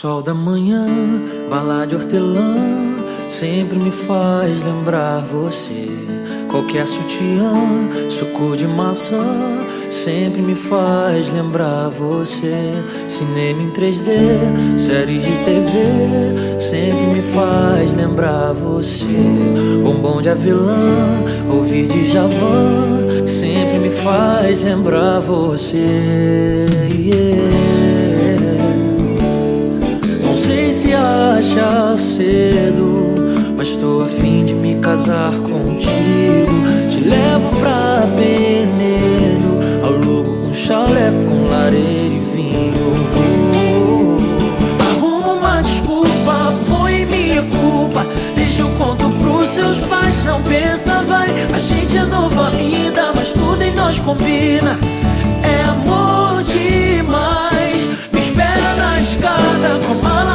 sol da manhã, bala de hortelã, sempre me faz lembrar você. Qualquer sutiã, suco de maçã, sempre me faz lembrar você. Cinema em 3D, séries de TV, sempre me faz lembrar você. Bombom de avelã, ouvir de Javan, sempre me faz lembrar você. Yeah sei se acha cedo, mas tô afim de me casar contigo. Te levo pra Penedo, alugo um chalé com lareira e vinho. Arruma uma desculpa, põe minha culpa. Deixa eu conto pros seus pais, não pensa, vai. A gente é novo ainda, mas tudo em nós combina. É amor demais. Me espera na escada com a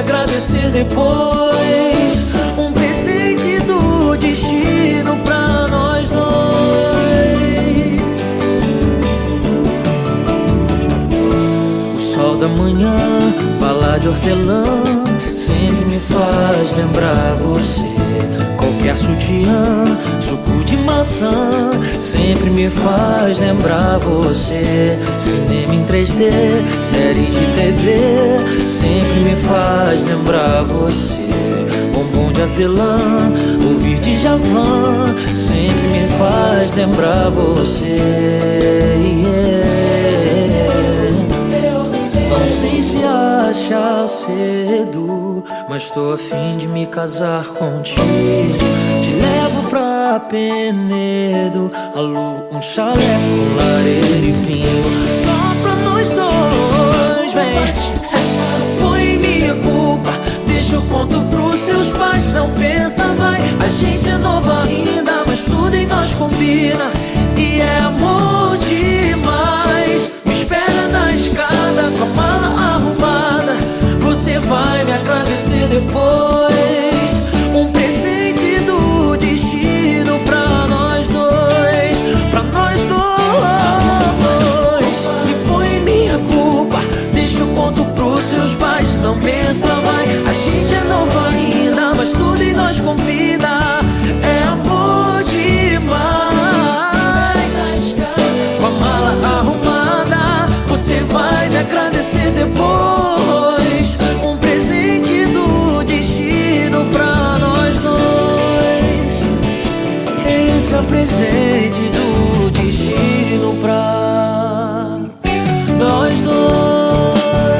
agradecer depois. Um presente do destino pra nós dois. O sol da manhã, bala de hortelã, sempre me faz lembrar você. Qualquer sutiã, suco de maçã, sempre me faz lembrar você. Cinema em 3D, séries de TV, sempre me faz lembrar você. Bombom de avelã, ouvir de Javan, sempre me faz lembrar você. Yeah. Não sei se acha cedo, mas tô afim de me casar contigo. Te levo pra Penedo, alugo um chalé com lareira e vinho. Só pra nós dois, vem. Põe minha culpa, deixa eu conto pros seus pais. Não pensa, vai. A gente é novo ainda, mas tudo em nós combina. E é amor demais. Esse presente do destino pra nós dois.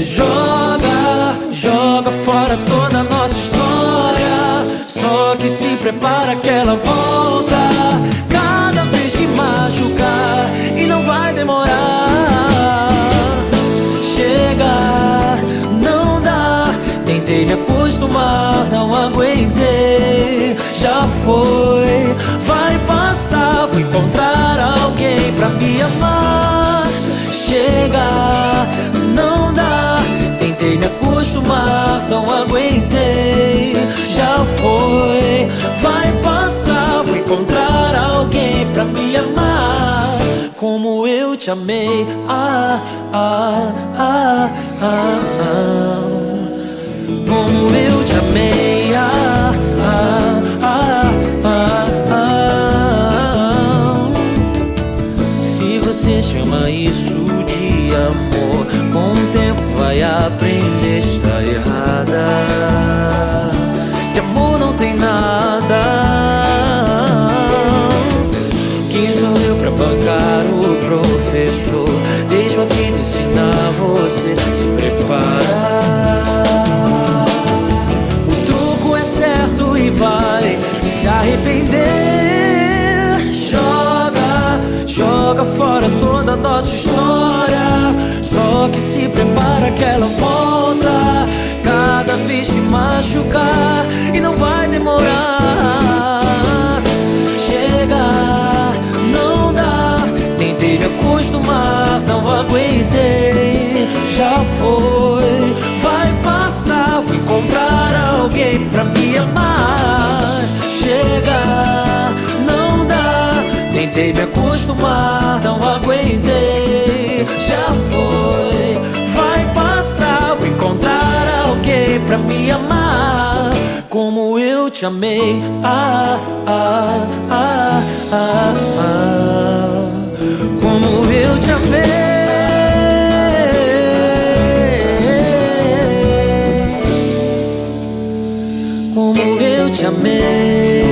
Joga, joga fora toda a nossa história. Só que se prepara que ela volta. Cada vez que machucar, e não vai demorar. Acostumar, não aguentei. Já foi, vai passar. Vou encontrar alguém pra me amar. Chega, não dá. Tentei me acostumar, não aguentei. Já foi, vai passar. Vou encontrar alguém pra me amar. Como eu te amei. Ah, ah, ah, ah, ah. Como eu te amei. Ah, ah, ah, ah, ah. Se você chama isso nossa história. Só que se prepara que ela volta. Cada vez que machucar e não vai demorar. Chega, não dá. Tentei me acostumar, não aguentei. Já foi, vai passar. Vou encontrar alguém pra me amar. Chega, não Tentei me acostumar, não aguentei. Pra me amar. Como eu te amei. Ah, ah, ah, ah, ah. Como eu te amei. Como eu te amei.